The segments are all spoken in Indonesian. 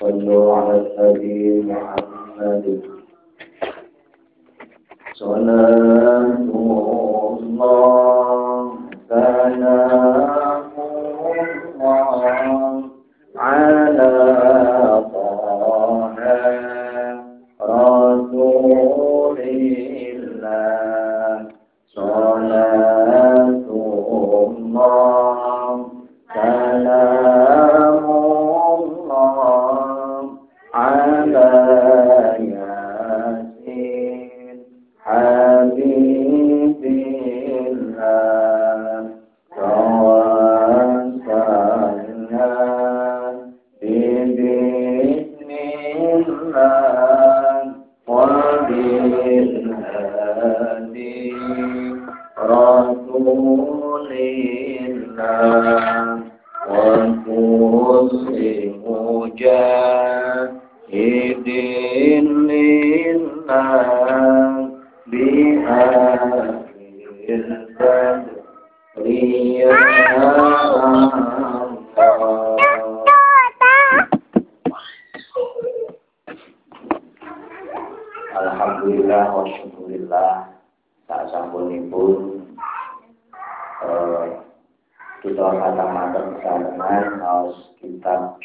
صلوا على النبي محمد. صلاة الله سلام Alhamdulillah syukurillah. Tak sampunipun eh, kita kata-kata kesalengan aus kitab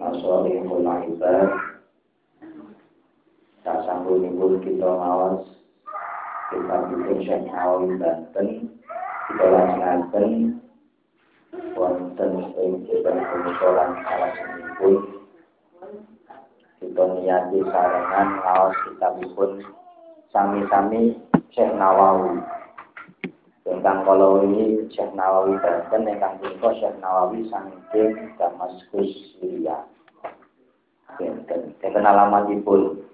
Nasolihul Ibad tak sampunipun kita mawas Syekh Nawawi Banten kita laksanakan wonten ing kitab pemikiran salah pun kita niati sarengan ngaos kitabipun sami-sami Syekh Nawawi. Tentang kalau ini Syekh Nawawi Banten, tentang punika Syekh Nawawi saking Damaskus Syria. Tentang alamatipun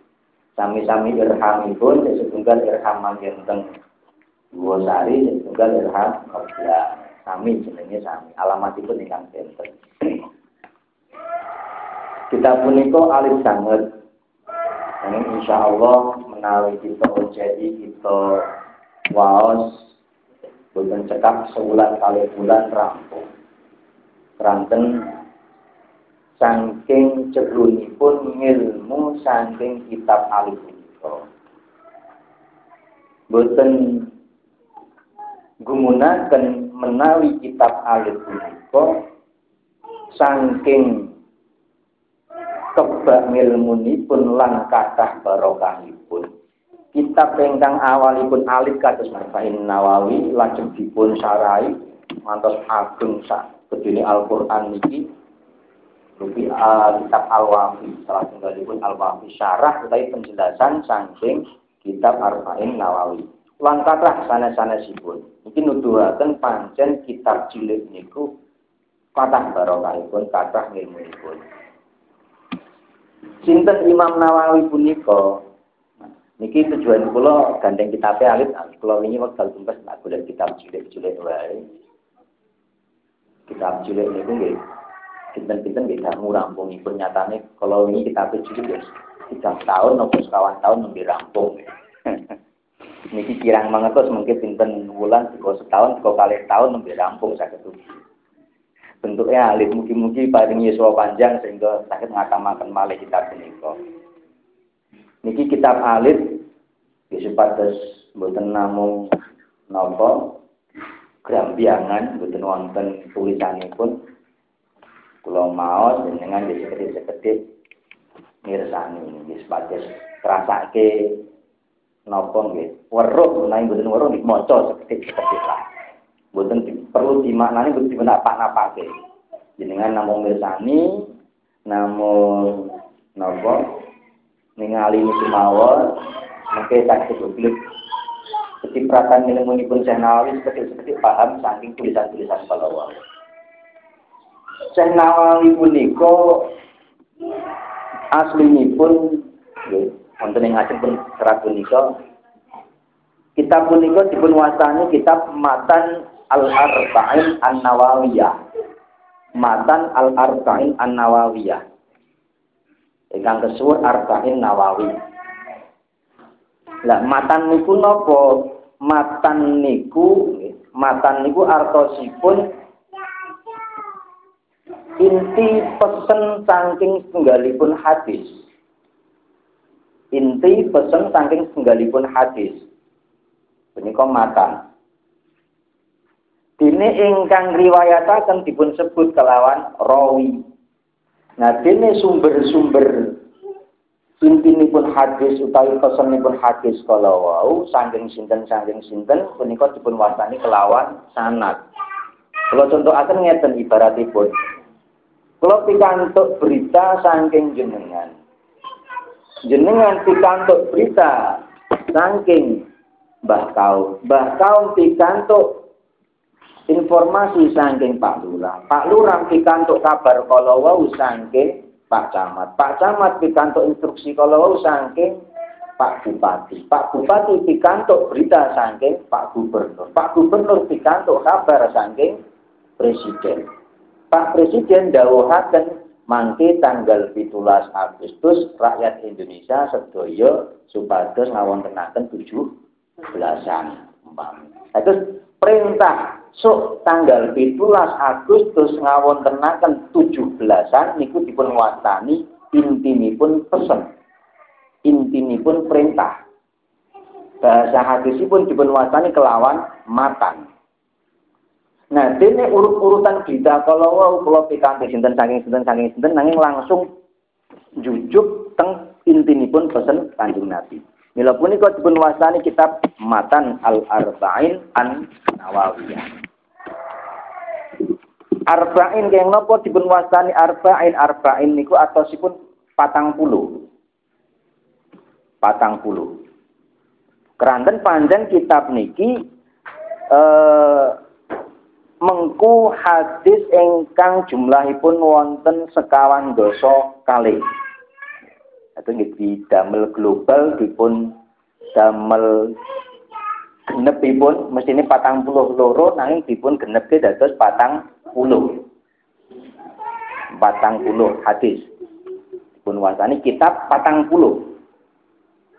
sami-sami irhamipun setunggal irham manggen teng Dua Sari setunggal irham kerja sami jenenge sami. Alamatipun ingkang benten. kita punika alif sanget. Ini insya Allah menawi kita jadi kita waos bukan cekap sebulan kali bulan rampung. Ranten saking pun ilmu saking kitab alif punika boten gumunaken menawi kitab alif punika saking kebak ngilmunipun lan kathah barokahipun. Kitab ingkang awalipun alif kados Marfain Nawawi lajeng dipun sarai mantos ageng sak gedene Al-Qur'an niki rupi uh, kitab Al-Wafi salah tunggalipun Al-Wafi syarah utawi penjelasan saking kitab Arba'in Nawawi. Lan kathah sanes-sanesipun. Iki nuduhaken pancen kitab cilik niku kathah barokahipun, kathah ilmunipun. Sinten Imam Nawawi punika niki tujuan kula gandeng kitab alit kula wingi wekdal tumpes nak golek kitab cilik-cilik wae. Kitab cilik niku nggih pinten-pinten nggih gak rampungipun nyatane kalau ini kitab cilik ya tiga tahun atau sekawan tahun nembe rampung. niki kirang mangertos mungkin pinten wulan tiga setahun tiga kali tahun nembe rampung saged bentuknya alit mugi-mugi paling yuswa panjang sehingga sakit ngakamakan malih kitab punika. Niki kitab alit ya supados mboten namung napa grambiangan mboten wonten tulisanipun kula maos dengan ya sekedhik-sekedhik mirsani nggih supados rasake napa nggih weruh menawi mboten weruh nggih maca sekedhik-sekedhik lah. Boten perlu dimaknani boten dipenak-napake. Jenengan namung mirsani, namun napa ningali niku mawon mengke sakit publik kecipratan ilmunipun Syekh Nawawi seperti-seperti paham saking tulisan-tulisan kalau Syekh Nawawi punika aslinipun nggih wonten ing pun serat punika kitab punika dipun wastani kitab matan Al-Arba'in An-Nawawiyah. Matan Al-Arba'in An-Nawawiyah. Ingkang kesuwur Arba'in Nawawi. Lah matan niku napa? Matan niku matan niku artosipun inti pesen saking setunggalipun hadis. Inti pesen saking setunggalipun hadis. Punika matan. Dene ingkang riwayataken dipun sebut kelawan rawi. Nah, dene sumber-sumber intinipun hadis utawi pesenipun hadis kalau wau saking sinten saking sinten punika dipun wastani kelawan sanad. Kalau contoh akan ngeten ibaratipun. Kalau pikantuk berita saking jenengan. Jenengan pikantuk berita saking Mbah Kaum. Mbah Kaum pikantuk informasi saking Pak Lurah. Pak Lurah pikantuk kabar kalau wau saking Pak Camat. Pak Camat pikantuk instruksi kalau wau saking Pak Bupati. Pak Bupati pikantuk berita saking Pak Gubernur. Pak Gubernur pikantuk kabar saking Presiden. Pak Presiden dawuhaken mangke tanggal 17 Agustus rakyat Indonesia sedoyo supados ngawontenaken tujuh belasan umpami. Terus perintah sok tanggal 17 Agustus ngawontenaken 17-an niku dipun wastani intinipun pesen. Intinipun perintah. Bahasa hadisipun dipun wastani kelawan matan. Nah, dene urut-urutan berita kalau wau kula pikantuk sinten saking sinten saking sinten nanging langsung jujuk teng intinipun pesen Kanjeng Nabi. Mila punika dipun wastani kitab Matan Al-Arba'in An-Nawawiyah. Arba'in keng nopo dipun wastani arba'in arba'in niku atosipun patang puluh. Patang puluh. Keranten panjang kitab niki eh, mengku hadis ingkang jumlahipun wonten sekawan dosa kali. Atau di damel global dipun damel genep dipun ini patang puluh loro nanging dipun genep ke dados patang puluh. Patang puluh hadis. Dipun wasani kitab patang puluh.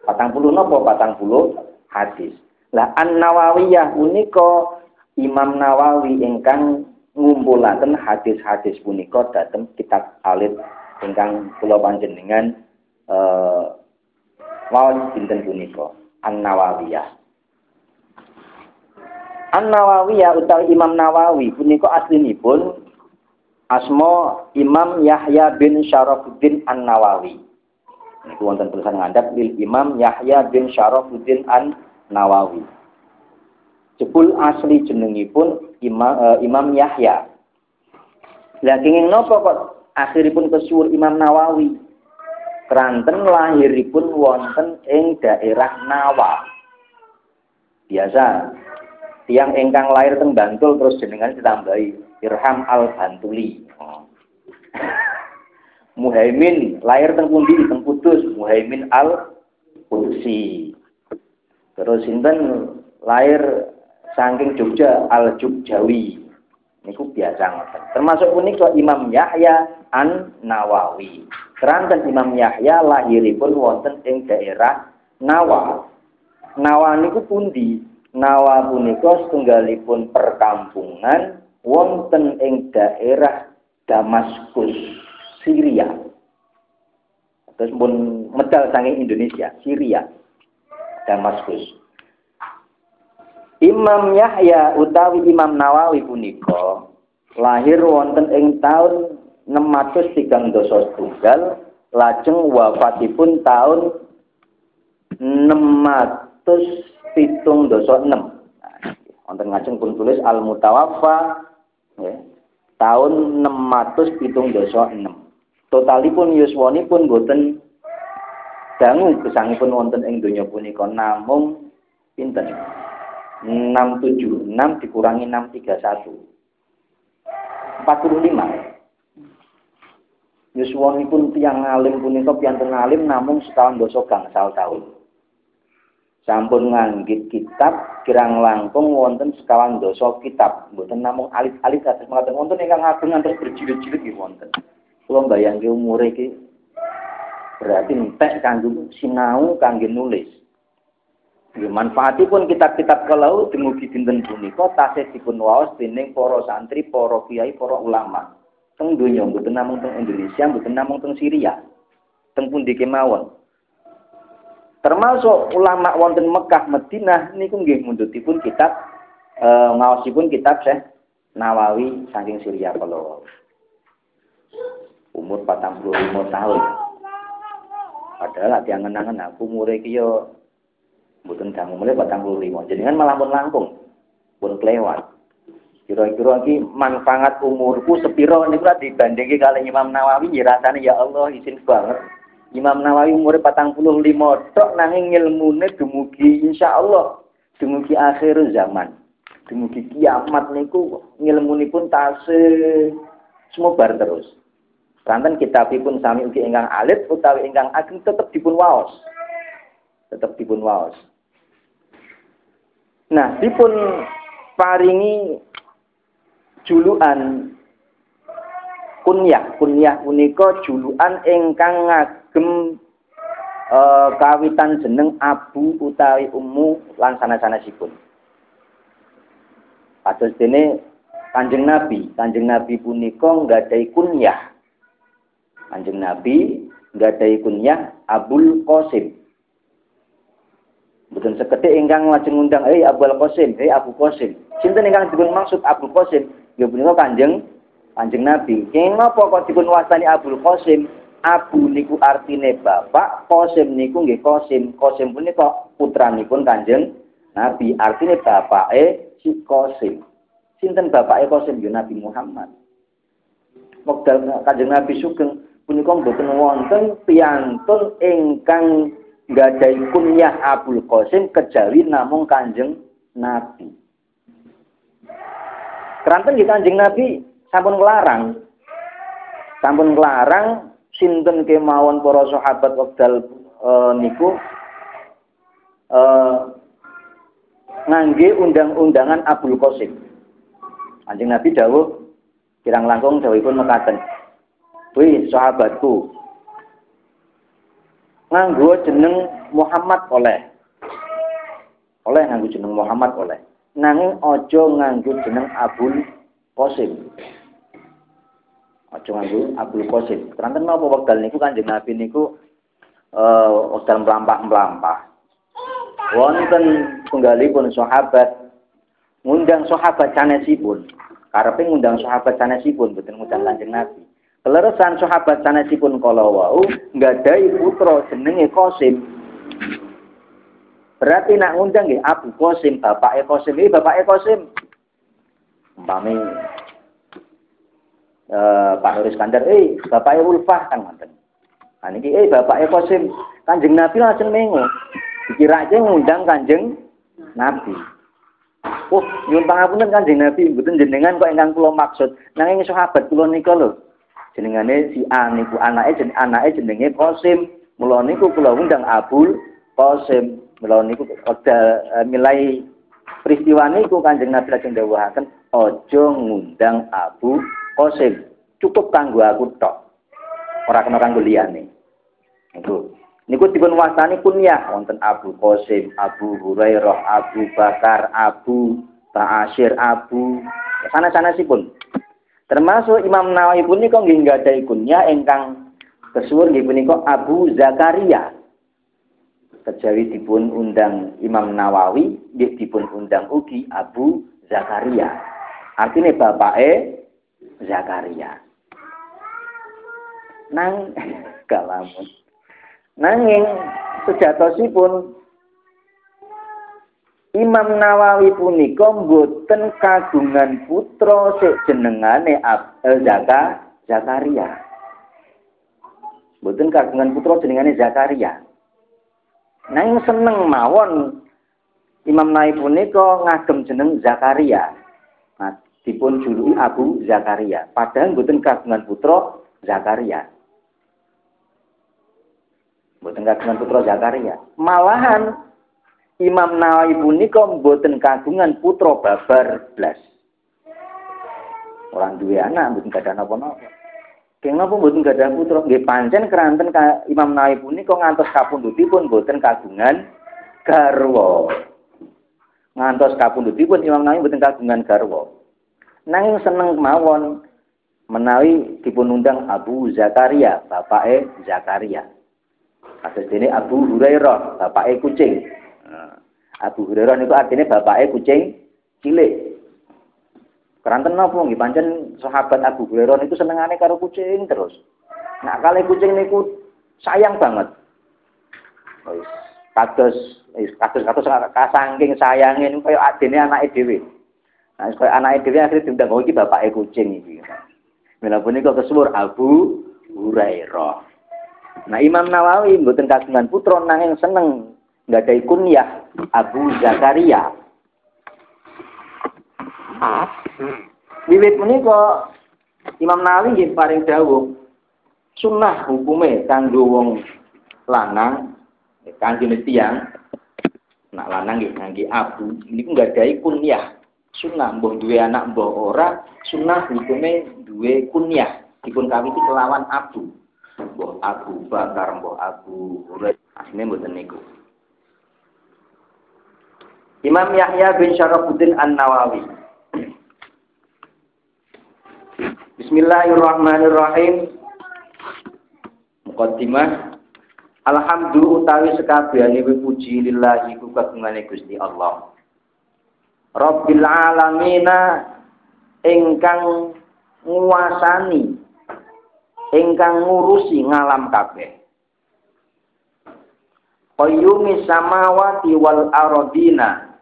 Patang puluh nopo patang puluh hadis? Lah an nawawiyah unika Imam Nawawi ingkang ngumpulaken hadis-hadis punika dateng kitab alit ingkang kula panjenengan eh mawon dinten punika An-Nawawiyah. An-Nawawiyah utawi Imam Nawawi punika aslinipun asma Imam Yahya bin Syarafuddin An-Nawawi. Niku wonten tulisan ngandhap lil Imam Yahya bin Syarafuddin An-Nawawi. Jebul asli jenengipun Imam, uh, Imam Yahya. Lah kenging napa kok akhiripun kesuwur Imam Nawawi? Kranten lahiripun wonten ing daerah Nawa. Biasa tiang ingkang lahir teng Bantul terus jenengan ditambahi Irham Al Bantuli. Oh. Muhaimin lahir teng pundi teng Kudus, Muhaimin Al Kudusi. Terus sinten lahir saking Jogja Al Jogjawi. Niku biasa ngoten. Termasuk punika Imam Yahya An Nawawi. Keranten Imam Yahya lahiripun wonten ing daerah Nawa. Nawa niku pundi? Nawa punika setunggalipun perkampungan wonten ing daerah Damaskus, Syria. Terus pun medal saking Indonesia, Syria, Damaskus. Imam Yahya utawi Imam Nawawi punika lahir wonten ing taun 603 dosa tunggal lajeng wafatipun tahun 600 pitung dosa 6 wonten ngajeng pun tulis al mutawaffa ya, tahun 600 pitung dosa 6 totalipun yuswanipun boten dangu gesangipun wonten ing donya punika namung pinten 676 dikurangi 631 45 Yuswanipun tiang alim punika piyanten alim namung setahun dosa gangsal tahun. Sampun nganggit kitab kirang langkung wonten sekawan dosa kitab. Mboten namung alit-alit kados mekaten wonten ingkang ageng ngantos berjilid-jilid nggih wonten. Kula mbayangke umure iki berarti entek kanggo sinau kangge nulis. Manfaatipun kitab-kitab kalau dumugi dinten punika tasih dipun waos dening para santri, para kiai, para ulama. teng donya mboten namung teng Indonesia mboten namung teng Syria. Teng pundi kemawon? Termasuk ulama wonten Mekah Madinah niku nggih mundutipun kitab e, ngaosipun kitab Syekh Nawawi saking Syria kalau umur 45 tahun. Padahal lagi angen-angen aku umur iki yo mboten dangu mulai 45 jenengan malah pun langkung pun kelewat Kira-kira iki manfaat umurku sepiro niku dibandingke kali Imam Nawawi ya ya Allah izin banget. Imam Nawawi umure 45 tok nanging ilmune dumugi insyaallah dumugi akhir zaman. Dumugi kiamat niku ngilmunipun tasih semobar terus. Ranten kitabipun sami ugi ingkang alit utawi ingkang ageng tetep dipun waos. Tetep dipun waos. Nah, dipun paringi julukan kunyah kunyah punika julukan ingkang ngagem e, kawitan jeneng abu utawi ummu lan sanes-sanesipun Kados dene Kanjeng Nabi, Kanjeng Nabi punika nggadahi kunyah. Kanjeng Nabi nggadahi kunyah Abul Qasim. Mboten sekedhik ingkang lajeng ngundang, "Eh Abul Qasim, eh Abu Qasim." Sinten ingkang dipun maksud Abu Qasim? Ya punika Kanjeng Kanjeng Nabi. Kenging napa kok dipun wastani Abdul Qasim? Abu niku artine bapak, Qasim niku nggih Qasim. Qasim punika putranipun Kanjeng Nabi. Artine bapake si Qasim. Sinten bapake Qasim? Ya Nabi Muhammad. Wekdal Kanjeng Nabi sugeng punika mboten wonten piyantun ingkang nggadahi kunyah Abdul Qasim kejawi namung Kanjeng Nabi. Keranten nggih Kanjeng Nabi sampun nglarang. Sampun nglarang sinten kemawon para sahabat wekdal e, niku e, ngangge undang-undangan Abdul Qasim. Kanjeng Nabi dawuh kirang langkung dawuhipun mekaten. Wih sahabatku, nganggo jeneng Muhammad oleh. Oleh nganggo jeneng Muhammad oleh nanging aja nganggo jeneng Abul Qasim. Aja nganggo Abul Qasim. Keranten napa wekdal niku Kanjeng Nabi niku eh wekdal mlampah-mlampah. Wonten tunggalipun sahabat ngundang sahabat sanesipun. Karepe ngundang sahabat sanesipun boten ngundang Kanjeng Nabi. Keleresan sahabat sanesipun kala wau nggadahi putra jenenge Qasim. Berarti nak ngundang nggih Abu Qasim, bapak Qasim, iki bapak Qasim. Umpami eh Pak Nur Iskandar, eh bapak Ulfah kan ngoten. Nah niki eh bapak Qasim, Kanjeng Nabi langsung mengo. Dikira aja ngundang Kanjeng Nabi. Oh, nyuwun pangapunten Kanjeng Nabi, mboten jenengan kok ingkang kula maksud. Nanging sahabat kula nika lho. Jenengane si A niku anake jeneng anake jenenge Qasim. Mula niku kula undang Abul Qasim. Mula niku milai peristiwa niku Kanjeng Nabi lajeng dawuhaken aja ngundang Abu Qasim. Cukup kanggo aku tok. Ora kena kanggo liyane. Niku niku dipun wastani kunyah wonten Abu Qasim, Abu Hurairah, Abu Bakar, Abu Ta'asyir, Abu sana-sanasipun. Termasuk Imam Nawawi punika nggih nggadahi kunyah ingkang kesuwun nggih punika Abu Zakaria kejawi dipun undang Imam Nawawi, nggih dipun undang ugi Abu Zakaria. Artinya bapake Zakaria. Nang kalamun. Nanging sejatosipun Imam Nawawi punika mboten kagungan putra sik jenengane eh, Zaka Zakaria. Mboten kagungan putra jenengane Zakaria. Nang seneng mawon Imam Nawawi punika ngagem jeneng Zakaria. Nah, dipun juluki Abu Zakaria. Padahal mboten kagungan putra Zakaria. Mboten kagungan putra Zakaria. Malahan Imam Nawawi punika mboten kagungan putra babar blas. Orang dua anak mboten gadah napa-napa. Keng napa mboten gadah putra? Nggih pancen keranten ka Imam Nawawi punika ngantos kapundhutipun mboten kagungan garwa. Ngantos kapundhutipun Imam Nawawi mboten kagungan garwa. Nanging seneng mawon menawi dipun undang Abu Zakaria, bapake Zakaria. Kados dene Abu Hurairah, bapake kucing. Abu Hurairah niku artinya bapake kucing cilik. Keranten napa nggih pancen sahabat Abu Hurairah niku senengane karo kucing terus. Nah, kali kucing niku sayang banget. Wis kados wis kados kados kasangking sayange niku kaya adene anake dhewe. Nah, kaya anake dhewe akhire diundang oh iki bapake kucing iki. Mila punika kesuwur Abu Hurairah. Nah, Imam Nawawi mboten kagungan putra nanging seneng nggadahi kunyah Abu Zakaria. Wiwit menika Imam Nawawi nggih paring dawuh sunnah hukume kanggo wong lanang kanggo tiang nak lanang nggih ngangge abu niku nggadahi kunyah sunnah mbah duwe anak mbah ora sunnah hukume duwe kunyah dipun kawiti kelawan abu. Mbah abu bakar mbah abu hurairah. Asline mboten niku Imam Yahya bin Syarafuddin An-Nawawi Bismillahirrahmanirrahim Muqaddimah Alhamdulillah utawi sekabehane puji lillahi ku kagungane Gusti Allah. Rabbil alamina ingkang nguasani ingkang ngurusi ngalam kabeh. Qayyumi samawati wal aradina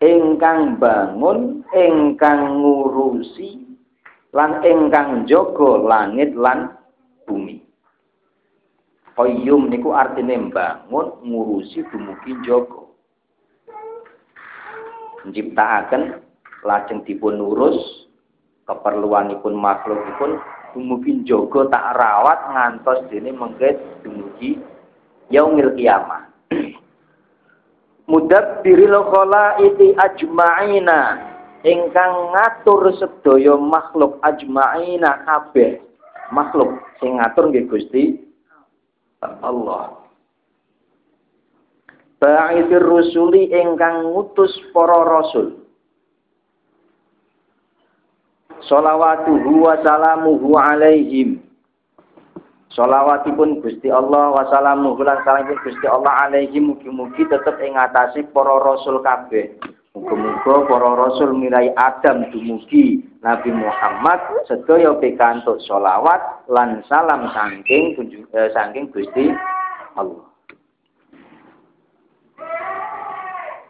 ingkang bangun ingkang ngurusi lan ingkang jaga langit lan bumi. Qayyum niku artine bangun ngurusi dumugi jaga. Menciptakan lajeng dipun urus keperluanipun makhlukipun dumugi jaga tak rawat ngantos dene mengke dumugi yaumil kiamah. Mudabbiril khalaiti ajma'ina ingkang ngatur sedaya makhluk ajma'ina kabeh makhluk sing ngatur nggih Gusti Allah. Ba'ithir rusuli ingkang ngutus para rasul. Salawatuhu wa salamuhu alaihim. Salawatipun Gusti Allah wa salamuhu lan salamipun Gusti Allah alaihim mugi-mugi tetep ing para rasul kabeh. Muga-muga para rasul mirai Adam dumugi Nabi Muhammad sedaya pikantuk sholawat lan salam saking eh, saking Gusti Allah.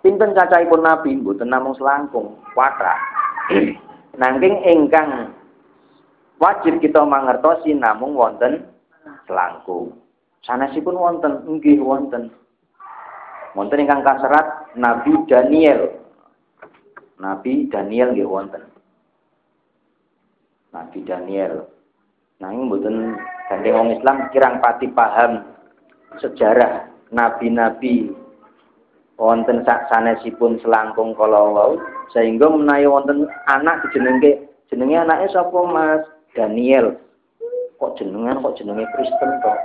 Pinten cacahipun Nabi mboten namung selangkung, watra. Nanging ingkang wajib kita mangertosi namung wonten selangkung. Sanesipun wonten, nggih wonten. Wonten ingkang kaserat Nabi Daniel Nabi Daniel nggih wonten. Nabi Daniel. Nah ini mboten gandeng wong Islam kirang pati paham sejarah nabi-nabi wonten sak sanesipun selangkung kala wau sehingga menawi wonten anak jenenge jenenge anake sapa Mas Daniel. Kok jenengan kok jenenge Kristen kok.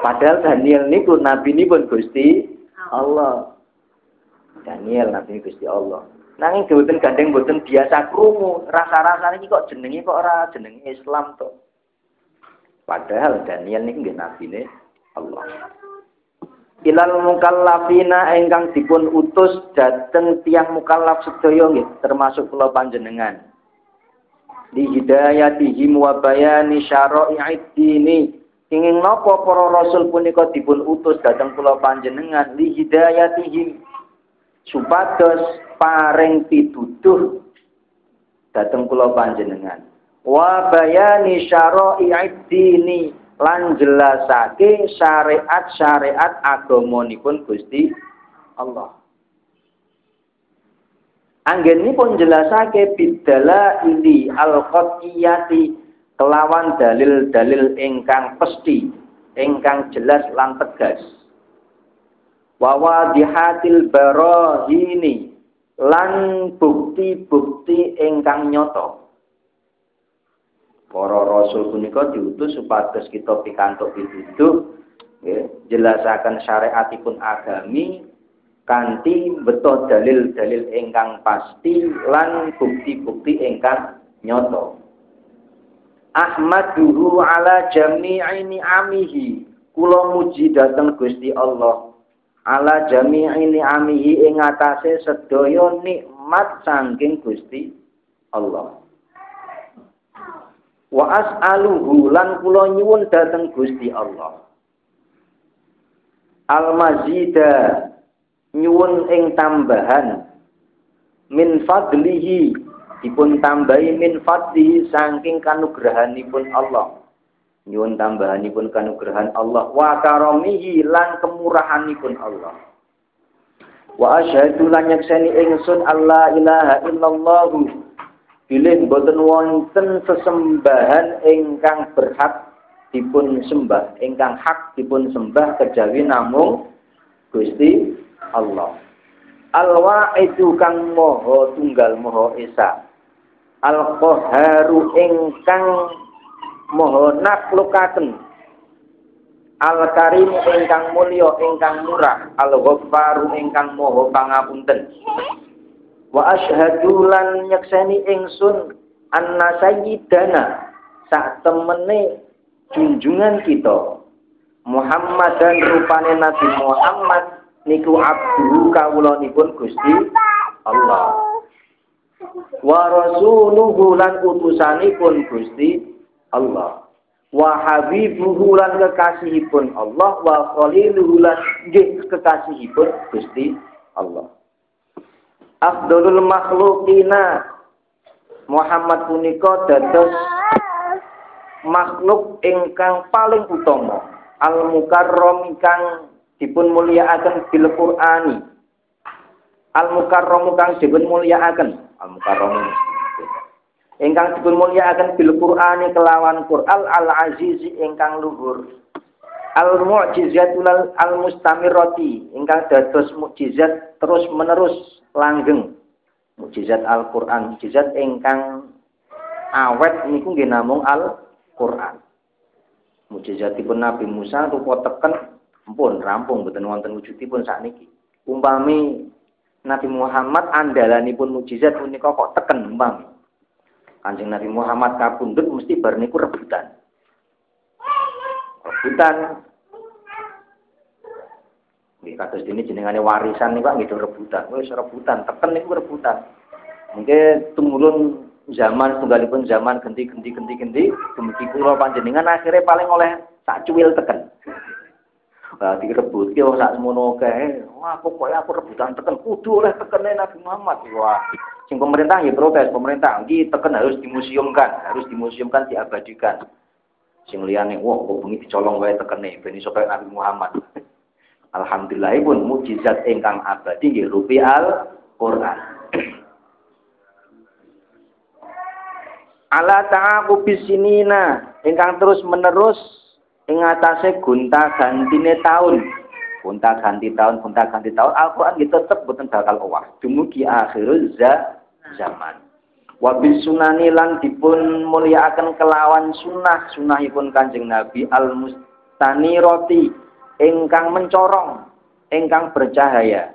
Padahal Daniel niku nabi pun Gusti Allah. Daniel Nabi Gusti Allah. Nanging boten gandeng boten biasa krungu, rasa-rasane iki kok jenenge kok ora jenenge Islam to. Padahal Daniel niki nggih nabine Allah. Ilal mukallafina ingkang dipun utus dhateng tiang mukallaf sedaya nggih termasuk kula panjenengan. Di hidayatihim wa bayani syara'i'id dini ingin napa para rasul punika dipun utus dhateng kula panjenengan? Li hidayatihim supados paring pituduh dateng kula panjenengan. Wa bayani syara'i'id dini lan jelasake syariat-syariat agamanipun Gusti Allah Anggenipun jelasake bidala ini al-qat'iyati kelawan dalil-dalil ingkang pasti, ingkang jelas lan tegas wawadihatil barahini lan bukti-bukti ingkang nyoto. Para rasul punika diutus supados kita pikantuk pituduh ya, jelasaken syariatipun agami kanthi beto dalil-dalil ingkang pasti lan bukti-bukti ingkang nyoto. ahmaduhu ala jami'i ni'amihi kula muji dhateng Gusti Allah. Ala jami'i ni'amihi ing atase sedaya nikmat saking Gusti Allah. Wa as'aluhu lan kula nyuwun dhateng Gusti Allah. Al mazida nyuwun ing tambahan. Min fadlihi dipun tambahi min fadlihi saking kanugrahanipun Allah. Nyuwun tambahanipun kanugrahan Allah. Wa karamihi lan kemurahanipun Allah. Wa asyhadu lan nyakseni ingsun Allah ilaha illallah bilih boten wonten sesembahan ingkang berhak dipun sembah ingkang hak dipun sembah kejawi namung Gusti Allah Al-Wa'idu kang moho tunggal moho esa. Al-Qaharu ingkang moho naklukaken. Al-Karim ingkang mulya ingkang murah. Al-Ghaffaru ingkang moho pangapunten. Wa asyhadu lan nyekseni ingsun anna sayyidana sak temene junjungan kita Muhammadan rupane Nabi Muhammad niku abdu kawulanipun Gusti Allah. Wa rasuluhu lan utusanipun Gusti Allah. Wa habibuhu lan kekasihipun Allah wa khaliluhu lan nggih kekasihipun Gusti Allah. Afdalul makhlukina Muhammad punika dados makhluk ingkang paling utama al mukarram ingkang dipun mulyakaken bil Qur'ani. Al mukarramu kang dipun mulyakaken, al mukarramu ingkang dipun mulyakaken bil Qur'ani kelawan Qur'an al aziz ingkang luhur. Al mu'jizatul al mustamirati ingkang dados mukjizat terus menerus langgeng. Mukjizat Al-Qur'an, mukjizat ingkang awet niku nggih namung Al-Qur'an. Mukjizatipun Nabi Musa rupa teken pun rampung mboten wonten wujudipun sakniki. Umpami Nabi Muhammad andalanipun mukjizat punika kok teken umpami. Kanjeng Nabi Muhammad kapundhut mesti bar niku rebutan. Rebutan. Nggih kados dene jenengane warisan niku nggih rebutan. Wis rebutan, teken niku rebutan. Mungkin tumurun zaman tunggalipun zaman genti genti genti genti dumugi kula panjenengan akhirnya paling oleh tak cuwil teken. Nah, direbut yo sak semono kae. Wah, pokoke aku rebutan teken kudu oleh tekene Nabi Muhammad. Wah, sing pemerintah ya protes, pemerintah iki teken harus dimuseumkan, harus dimuseumkan, diabadikan. Sing liyane, wah kok bengi dicolong wae tekene ben iso Nabi Muhammad. Alhamdulillah pun mukjizat ingkang abadi nggih rupi Al-Qur'an. Ala ta'aqubis sinina ingkang terus menerus ing atase gonta gantine taun. Gonta ganti tahun, gonta ganti tahun Al-Qur'an gitu tetep boten bakal owah. Dumugi akhirul za zaman. Wabil sunani lan dipun mulyakaken kelawan sunah sunahipun Kanjeng Nabi al mustani roti ingkang mencorong ingkang bercahaya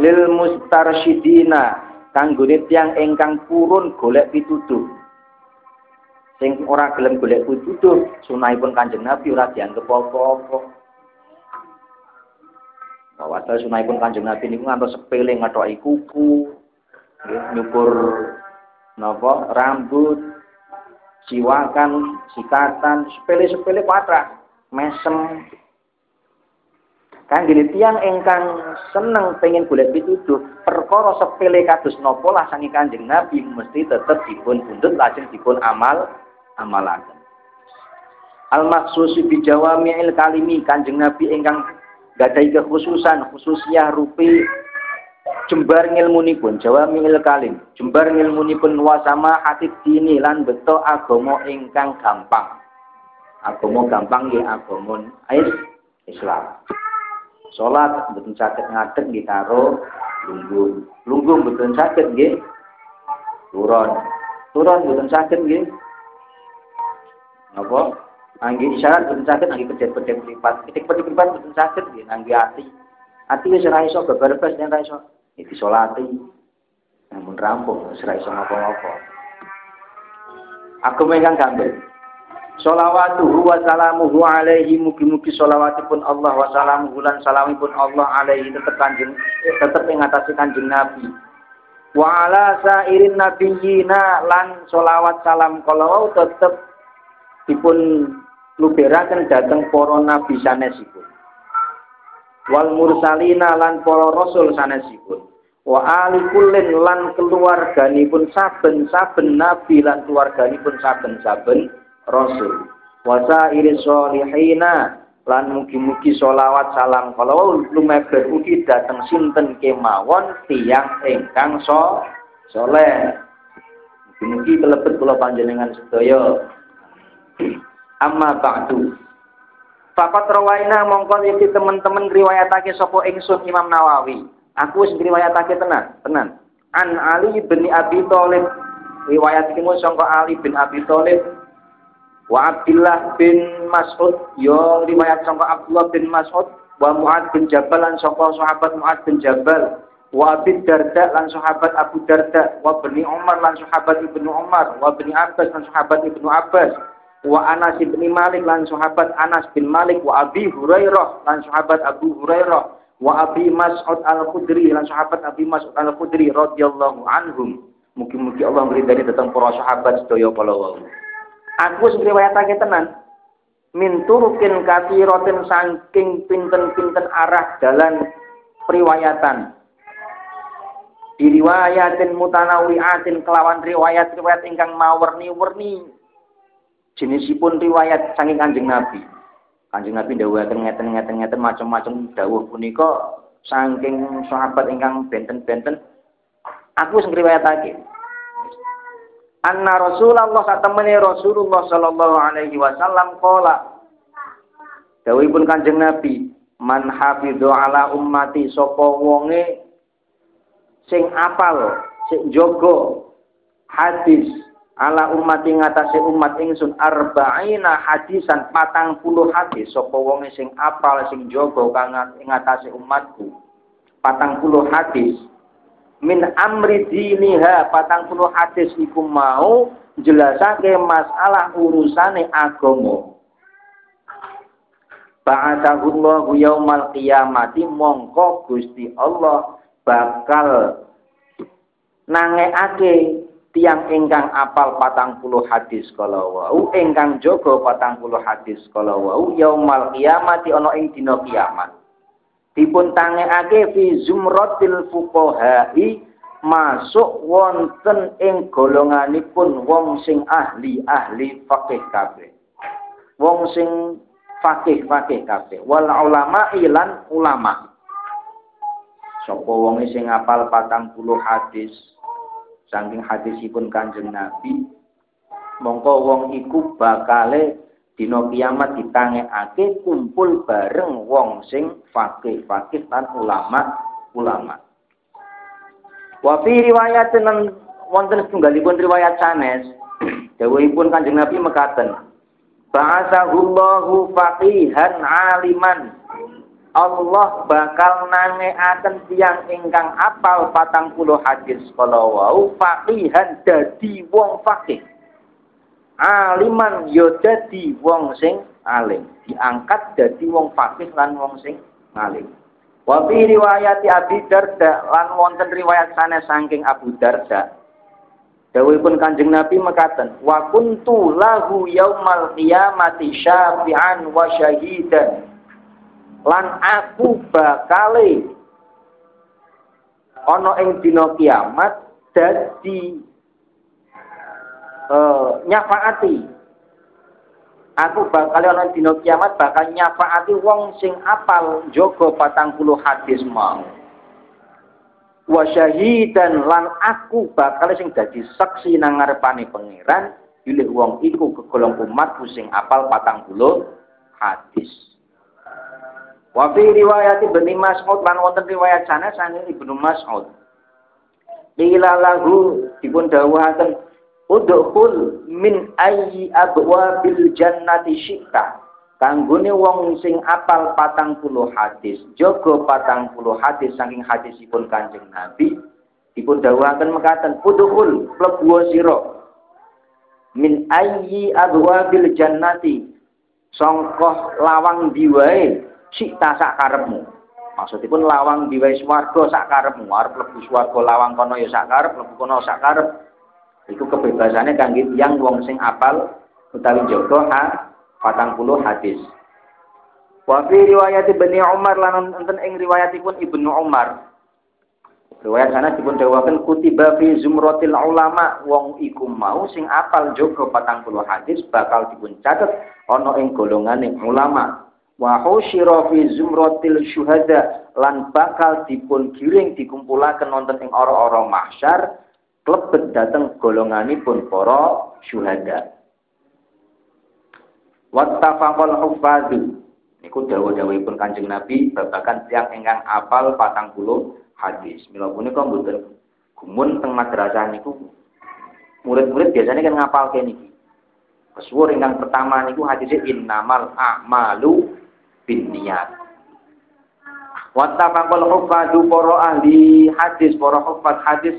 lil mustarsyidina kanggone tiyang ingkang purun golek pituduh Sing ora gelem golek pituduh, sunahipun Kanjeng Nabi ora dianggep apa-apa. Bahwa sunahipun Kanjeng Nabi niku ngantos sepele ngethoki kuku, nyukur napa rambut, siwakan, sikatan, sepele-sepele patra, mesem. Kan gini tiang engkang seneng pengen golek pituduh, perkara sepele kados napa lah sangi Kanjeng Nabi mesti tetep dipun bundut lajeng dipun amal amalaken. Al maksusi bi jawami'il kalimi Kanjeng Nabi ingkang gadai kekhususan khususnya rupi jembar ngilmunipun jawami'il kalim jembar ngilmunipun wasama hati dini lan beto agomo ingkang gampang. Agomo gampang nggih agama Islam. Salat mboten saged ngadeg nggih karo lungguh. Lungguh mboten saged nggih turun. Turun mboten saged nggih Napa? Anggi isyarat boten saged anggi pedet-pedet mripat. Ketik-pedet mripat boten saged nggih anggi ati. Ati wis ora iso beberbes yen ora iso disolati. Namun rampung wis ora iso ngapa-ngapa. Agama ingkang gambel. Salawatuhu wa salamuhu alaihi mugi-mugi salawatipun Allah wa salamuhu lan salamipun Allah alaihi tetep kanjeng tetep ing kanjeng Nabi. Wa ala sairin nabiyina lan solawat salam kalau tetep dipun luberaken dhateng para nabi sanesipun. Wal mursalina lan para rasul sanesipun. Wa ali kullin lan keluarganipun saben-saben nabi lan keluarganipun saben-saben rasul. Wa sairi solihina lan mugi-mugi solawat salam kalau lumeber ugi dateng sinten kemawon tiang ingkang so soleh. Mugi-mugi kelebet kula panjenengan sedaya amma ba'du. Fakat rawaina mongkon iki teman-teman riwayatake sapa ingsun Imam Nawawi. Aku wis ngriwayatake tenan, tenan. An Ali bin Abi Thalib. Riwayat iki sangka Ali bin Abi Thalib. Wa Abdullah bin Mas'ud. Yo riwayat sangka Abdullah bin Mas'ud. Wa Mu'ad bin Jabal lan sangka sahabat Mu'ad bin Jabal. Wa Abi Darda lan sahabat Abu Darda. Wa Bani Umar lan sahabat Ibnu Umar. Wa Bani Abbas lan sahabat Ibnu Abbas wa Anas bin Malik lan sahabat Anas bin Malik wa Abi Hurairah lan sahabat Abu Hurairah wa Abi Mas'ud Al-Khudri lan sahabat Abi Mas'ud Al-Khudri radhiyallahu anhum. Mugi-mugi Allah dari tentang para sahabat sedaya kala wau. Aku sing riwayatake tenan min turukin kathiratin saking pinten-pinten arah dalan periwayatan diriwayatin mutanawiatin kelawan riwayat-riwayat ingkang mawerni-werni jenisipun riwayat saking Kanjeng Nabi Kanjeng Nabi dawuhaken ngeten-ngeten ngeten macam-macam dawuh punika saking sahabat ingkang benten-benten aku sing riwayatake. Anna Rasulullah satemene Rasulullah sallallahu alaihi wasallam qala Dawuhipun Kanjeng Nabi, man hafidhu ala ummati sapa wonge sing apal, sing jaga hadis ala umat ing atase umat ingsun arba'ina hadisan patang puluh hadis. Sapa wonge sing apal sing jaga kang ing atase umatku. Patang puluh hadis. Min amri diniha patang puluh hadis iku mau jelasake masalah urusane agama. Ba'atahullahu yaumal qiyamati mongko Gusti Allah bakal nangeake tiang ingkang apal patang puluh hadis kalau wau ingkang jogo patang puluh hadis kalau wau yaumal kiamati ono ing dino kiamat. Dipun tangekake fi zumratil fuqahai masuk wonten ing golonganipun wong sing ahli-ahli fakih kabeh. Wong sing fakih-fakih kabeh. Wal ulama ilan ulama. Sapa wong sing apal patang puluh hadis saking hadisipun Kanjeng Nabi mongko wong iku bakale dina kiamat ditangekake kumpul bareng wong sing fakih-fakih lan ulama-ulama. Wa fi riwayatin wonten setunggalipun riwayat sanes dawuhipun Kanjeng Nabi mekaten Ba'athahullahu faqihan aliman Allah bakal nangeaken tiang ingkang apal patang puluh hadis. Kalau wau faqihan dadi wong fakih. Aliman yo dadi wong sing alim. Diangkat dadi wong fakih lan wong sing alim. Wa fi riwayat Abi Darda lan wonten riwayat sana saking Abu Darda. Dawuhipun Kanjeng Nabi mekaten, "Wa kuntu lahu yaumal qiyamati syafi'an wa syahidan." Lan aku bakale ana ing dina kiamat dadi uh, nyafaati. Aku bakal ana dina kiamat bakal nyafaati wong sing apal jaga patang puluh hadis mau. Wa syahidan lan aku bakal sing dadi saksi nang ngarepane pangeran pilih wong iku kegolong umatku sing apal patang puluh hadis Wa fi riwayat Ibnu Mas'ud lan wonten riwayat sana saking Ibnu Mas'ud. Qila lahu dipun dawuhaken udkhul min ayyi abwabil jannati syi'ta. Kanggone wong sing apal patang puluh hadis, jogo patang puluh hadis saking hadisipun Kanjeng Nabi, dipun dawuhaken mekaten udkhul mlebu sira min ayyi adwabil jannati songkoh lawang diwae sik sak karepmu maksudipun lawang diwae swarga sak karepmu arep mlebu swarga lawang kono ya sak karep mlebu kono sak karep iku kebebasane kangge tiyang wong sing apal utawi jaga ha 40 hadis Wa fi riwayat Ibnu Umar lan enten ing riwayatipun Ibnu Umar. Riwayat sana dipun dawaken kutiba fi zumratil ulama wong iku mau sing apal jaga 40 hadis bakal dipun catet ana ing golongane ulama. Wa husyira fi zumratil syuhada lan bakal dipun giring dikumpulaken wonten ing ora-ora mahsyar klebet dateng golonganipun para syuhada. Wattafaqal huffadhu Niku dawuh-dawuhipun Kanjeng Nabi babakan tiang ingkang apal patang puluh hadis. Mila punika mboten gumun teng madrasah niku murid-murid biasanya kan ngapal kayak niki. Kesuwur ingkang pertama niku hadisnya innamal a'malu binniyat. Wattafaqal hufadu para ahli hadis, para hufad hadis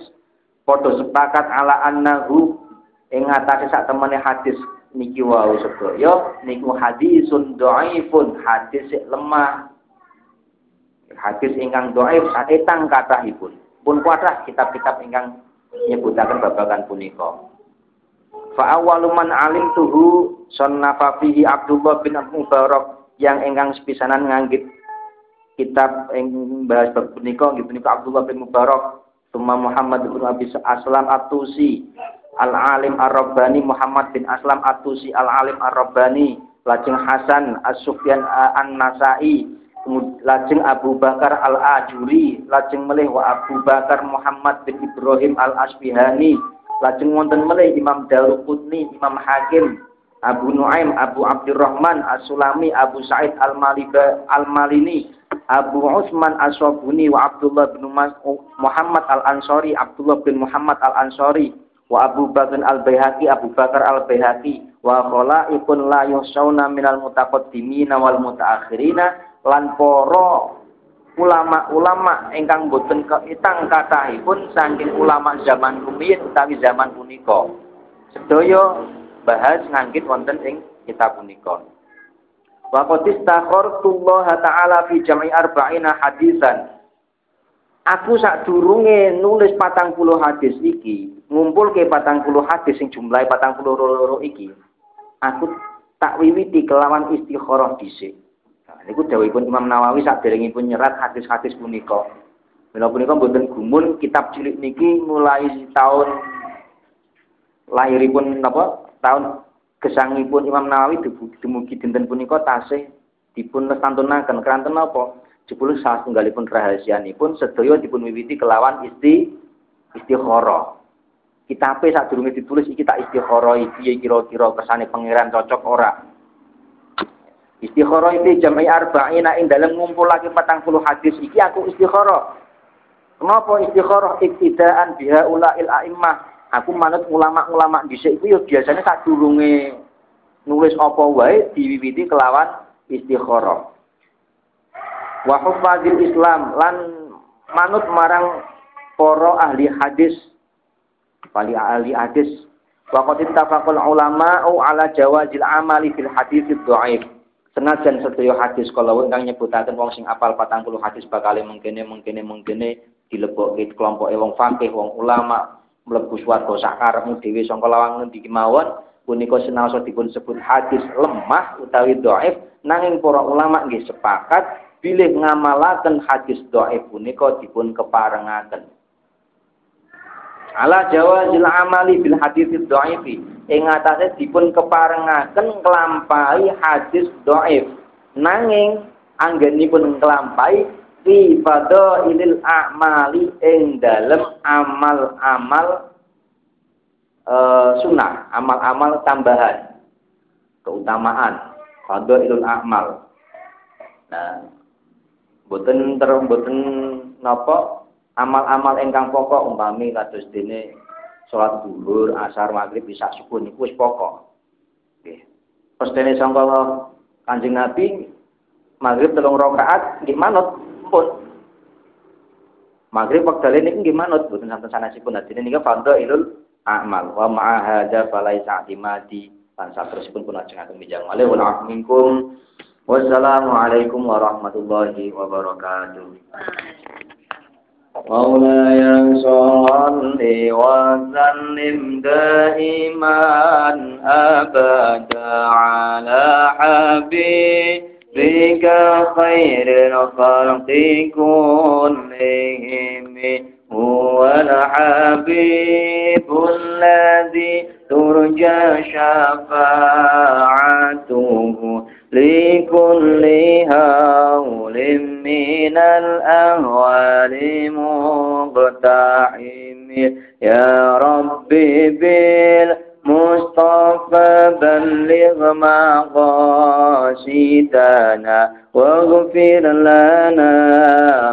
padha sepakat ala annahu ing atase sak temene hadis niki wau sedaya niku hadisun dhaifun hadis lemah. Hadis ingkang dhaif satang kathahipun. Pun kuatah kitab-kitab ingkang nyebutaken babagan punika. Fa awwalu man alim tuhu sannafa fihi Abdullah bin Mubarak yang ingkang sepisanan nganggit kitab ing bahas bab punika Abdullah bin Mubarak Tuma Muhammad bin Abi Aslam At-Tusi Al-Alim Ar-Rabbani Muhammad bin Aslam Atusi Al-Alim Ar-Rabbani lajeng Hasan As-Sufyan An-Nasai lajeng Abu Bakar Al-Ajuri lajeng melih wa Abu Bakar Muhammad bin Ibrahim Al-Asbihani lajeng wonten melih Imam Daruqutni Imam Hakim Abu Nuaim Abu Abdurrahman As-Sulami Abu Sa'id Al-Malini Abu Utsman As-Sabuni wa Abdullah bin Muhammad Al-Ansari Abdullah bin Muhammad Al-Ansari wa Abu Bakar al-Baihaqi Abu Bakar al-Baihaqi wa khalaifun la yusauna minal mutaqaddimina wal mutaakhirina lan para ulama-ulama ingkang boten keitang kathahipun saking ulama zaman rumiyin utawi zaman punika. Sedaya bahas nganggit wonten ing kitab punika wa qad istakhartullah taala fi jam'i arba'ina hadisan Aku sak durunge nulis patang puluh hadis iki, ngumpul ke patang puluh hadis yang jumlahe patang puluh loro iki. Aku tak wiwiti kelawan istikharah dhisik. Nah, niku dawuhipun Imam Nawawi sak pun nyerat hadis-hadis punika. Mila punika mboten gumun kitab cilik niki mulai tahun lahiripun napa? Tahun gesangipun Imam Nawawi dumugi dinten punika tasih dipun lesantunaken keranten napa? Jebul tunggalipun rahasianipun sedaya dipun wiwiti kelawan isti istikharah. Kitabe sadurunge ditulis iki tak istikharah piye kira-kira kersane pangeran cocok ora. Istikharah iki jam'i arba'ina ing dalem ngumpulake 40 hadis iki aku istikharah. Kenapa istikharah iktidaan biha ulail a'immah? Aku manut ulama-ulama dhisik iku ya biasanya sadurunge nulis apa wae diwiwiti kelawan istikharah. Wa hufadzil Islam lan manut marang para ahli hadis wali ahli hadis. Wa qad ittafaqal ulama ala jawazil amali fil hadis dhaif senajan sedaya hadis kalau ingkang nyebutaken wong sing apal 40 hadis bakal mengkene mengkene mengkene dilebokke kelompoke wong fakih wong ulama mlebu swarga sakarepmu dhewe sangka lawang ngendi kemawon punika senaosa dipun sebut hadis lemah utawi dhaif nanging para ulama nggih sepakat bilih ngamalaken hadis dhaif punika dipun keparengaken. Ala jawazil amali bil hadis dhaif ing atase dipun keparengaken nglampahi hadis dhaif. Nanging anggenipun nglampahi fi fadailil a'mali ing dalem amal-amal e, sunnah, amal-amal tambahan, keutamaan, fadailul a'mal. Nah, boten ter boten napa amal-amal ingkang pokok umpami kados dene salat zuhur, asar, maghrib, isya, subuh niku wis pokok. Nggih. Pestene sangka Kanjeng Nabi maghrib telung rakaat nggih manut pun. Maghrib wektale niku nggih manut boten santen sanesipun. Dene nika ilul amal wa ma'a hadza falaisa i'timadi lan saterusipun pun ajengaken bijang malih wal minkum wassalamualaikum warahmatullahi wabarakatuh مولاي صل وسلم دائما أبدا على حبيبك خير الخلق كلهم هو الحبيب الذي ترجى شفاعته لكل هول من الأهوال مقتحم. يا ربي بالمصطفى بلغ مقاصدنا واغفر لنا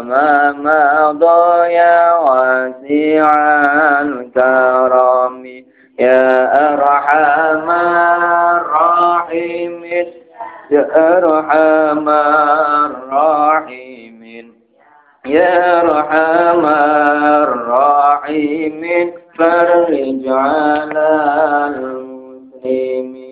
ما مضى يا واسع الكرم. يا أرحم الراحمين. يا أرحم الراحمين. يا أرحم الراحمين. فارج على المسلمين